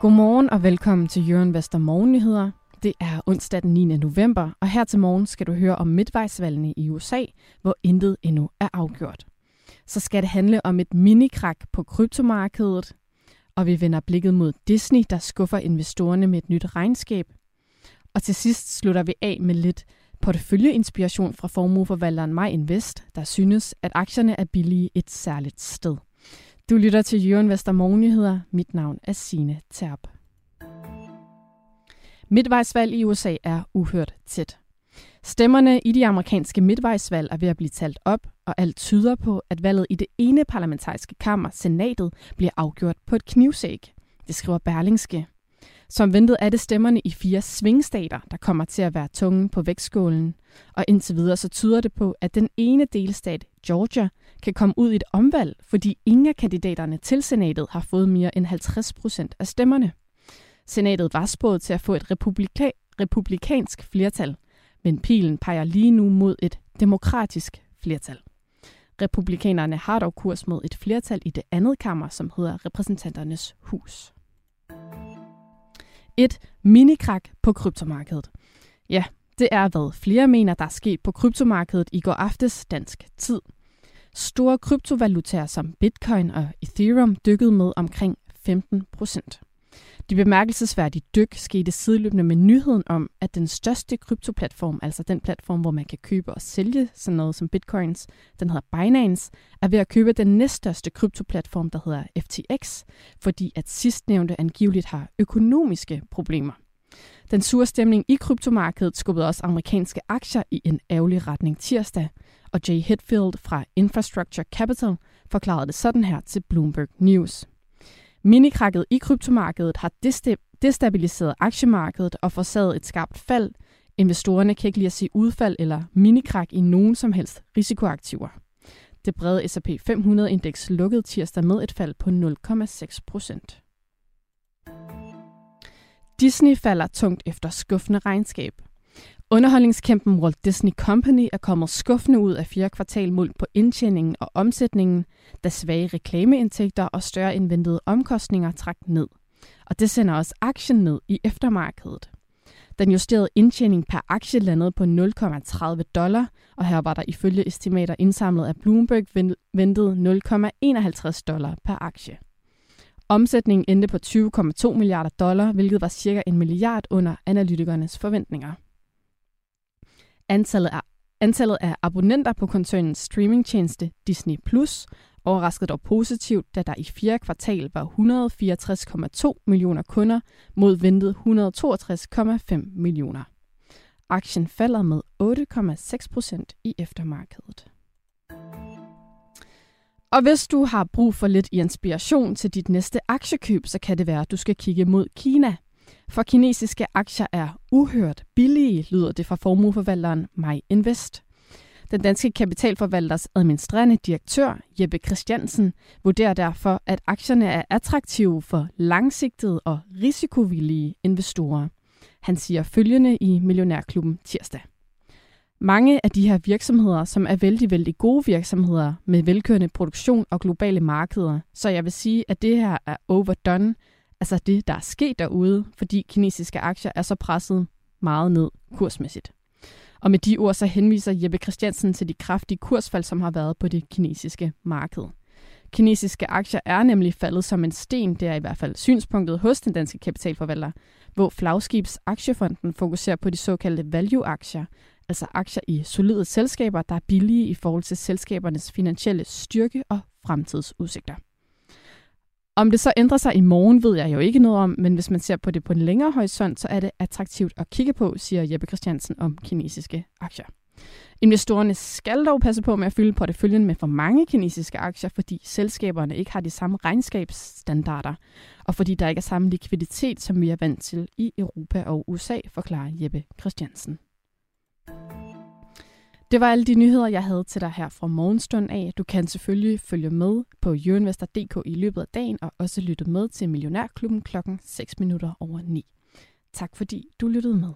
Godmorgen og velkommen til Jørgen Vester Morgennyheder. Det er onsdag den 9. november, og her til morgen skal du høre om midtvejsvalgene i USA, hvor intet endnu er afgjort. Så skal det handle om et minikrak på kryptomarkedet, og vi vender blikket mod Disney, der skuffer investorerne med et nyt regnskab. Og til sidst slutter vi af med lidt porteføljeinspiration fra formueforvalteren Maj Invest, der synes, at aktierne er billige et særligt sted. Du lytter til Jørgen Vestermorgenheder. Mit navn er Sine Terp. Midtvejsvalg i USA er uhørt tæt. Stemmerne i de amerikanske midtvejsvalg er ved at blive talt op, og alt tyder på, at valget i det ene parlamentariske kammer, senatet, bliver afgjort på et knivsæg. Det skriver Berlingske. Som ventet er det stemmerne i fire svingstater, der kommer til at være tungen på vægtskålen. Og indtil videre så tyder det på, at den ene delstat, Georgia, kan komme ud i et omvalg, fordi ingen af kandidaterne til senatet har fået mere end 50 procent af stemmerne. Senatet var spået til at få et republika- republikansk flertal, men pilen peger lige nu mod et demokratisk flertal. Republikanerne har dog kurs mod et flertal i det andet kammer, som hedder repræsentanternes hus. Et minikrak på kryptomarkedet. Ja, det er hvad flere mener, der er sket på kryptomarkedet i går aftes dansk tid. Store kryptovalutaer som Bitcoin og Ethereum dykkede med omkring 15 procent. De bemærkelsesværdige dyk skete sideløbende med nyheden om, at den største kryptoplatform, altså den platform, hvor man kan købe og sælge sådan noget som bitcoins, den hedder Binance, er ved at købe den næststørste kryptoplatform, der hedder FTX, fordi at sidstnævnte angiveligt har økonomiske problemer. Den sure stemning i kryptomarkedet skubbede også amerikanske aktier i en ærgerlig retning tirsdag, og Jay Hetfield fra Infrastructure Capital forklarede det sådan her til Bloomberg News. Minikrakket i kryptomarkedet har destabiliseret aktiemarkedet og forsaget et skarpt fald. Investorerne kan ikke lide at se udfald eller minikrak i nogen som helst risikoaktiver. Det brede S&P 500-indeks lukkede tirsdag med et fald på 0,6 procent. Disney falder tungt efter skuffende regnskab. Underholdningskæmpen Walt Disney Company er kommet skuffende ud af fjerde kvartal målt på indtjeningen og omsætningen, da svage reklameindtægter og større indventede omkostninger trak ned. Og det sender også aktien ned i eftermarkedet. Den justerede indtjening per aktie landede på 0,30 dollar, og her var der ifølge estimater indsamlet af Bloomberg ventet 0,51 dollar per aktie. Omsætningen endte på 20,2 milliarder dollar, hvilket var cirka en milliard under analytikernes forventninger. Antallet af, antallet af abonnenter på koncernens streamingtjeneste Disney Plus overraskede dog positivt, da der i fjerde kvartal var 164,2 millioner kunder mod ventet 162,5 millioner. Aktien falder med 8,6 procent i eftermarkedet. Og hvis du har brug for lidt inspiration til dit næste aktiekøb, så kan det være, at du skal kigge mod Kina – for kinesiske aktier er uhørt billige, lyder det fra formueforvalteren My Invest. Den danske kapitalforvalters administrerende direktør, Jeppe Christiansen, vurderer derfor, at aktierne er attraktive for langsigtede og risikovillige investorer. Han siger følgende i Millionærklubben tirsdag. Mange af de her virksomheder, som er vældig, vældig gode virksomheder med velkørende produktion og globale markeder, så jeg vil sige, at det her er overdone, altså det, der er sket derude, fordi kinesiske aktier er så presset meget ned kursmæssigt. Og med de ord så henviser Jeppe Christiansen til de kraftige kursfald, som har været på det kinesiske marked. Kinesiske aktier er nemlig faldet som en sten, det er i hvert fald synspunktet hos den danske kapitalforvalter, hvor Flagskibs Aktiefonden fokuserer på de såkaldte value-aktier, altså aktier i solide selskaber, der er billige i forhold til selskabernes finansielle styrke og fremtidsudsigter. Om det så ændrer sig i morgen, ved jeg jo ikke noget om, men hvis man ser på det på en længere horisont, så er det attraktivt at kigge på, siger Jeppe Christiansen om kinesiske aktier. Investorerne skal dog passe på med at fylde porteføljen med for mange kinesiske aktier, fordi selskaberne ikke har de samme regnskabsstandarder, og fordi der ikke er samme likviditet, som vi er vant til i Europa og USA, forklarer Jeppe Christiansen. Det var alle de nyheder, jeg havde til dig her fra morgenstund af. Du kan selvfølgelig følge med på jørinvestor.dk i løbet af dagen, og også lytte med til Millionærklubben klokken 6 minutter over 9. Tak fordi du lyttede med.